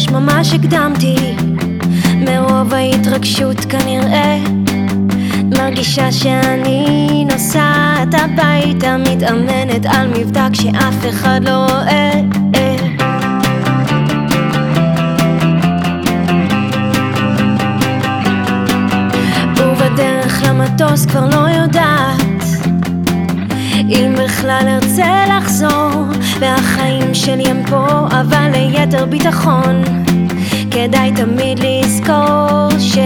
ממש ממש הקדמתי. מרוב ההתרגשות כנראה מרגישה שאני נוסעת הביתה מתאמנת על מבטא כשאף אחד לא רואה. כבר לא יודעת אם בכלל ארצה לחזור והחיים שלי הם פה אבל ליתר ביטחון כדאי תמיד לזכור ש...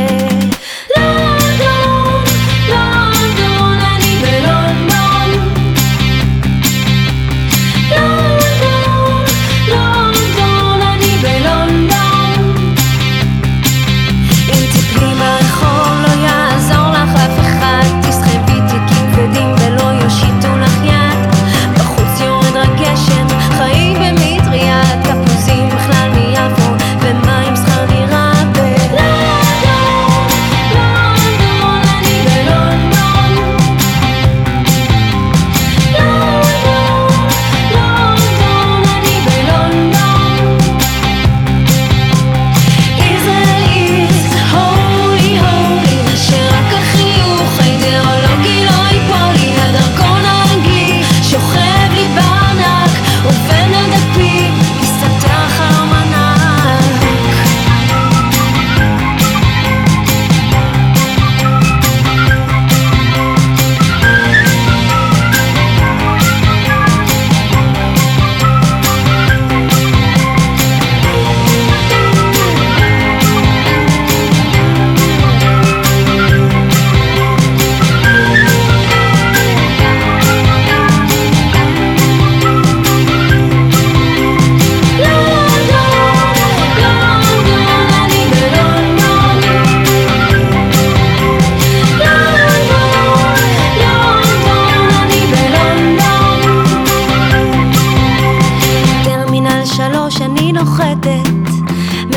נוחתת,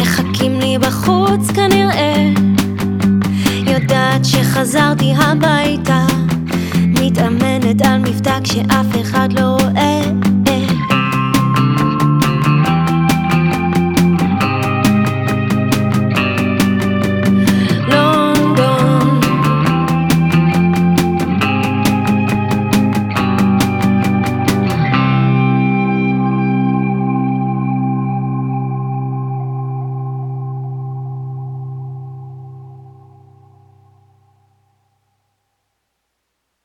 מחכים לי בחוץ כנראה. יודעת שחזרתי הביתה, מתאמנת על מבטא כשאף אחד לא.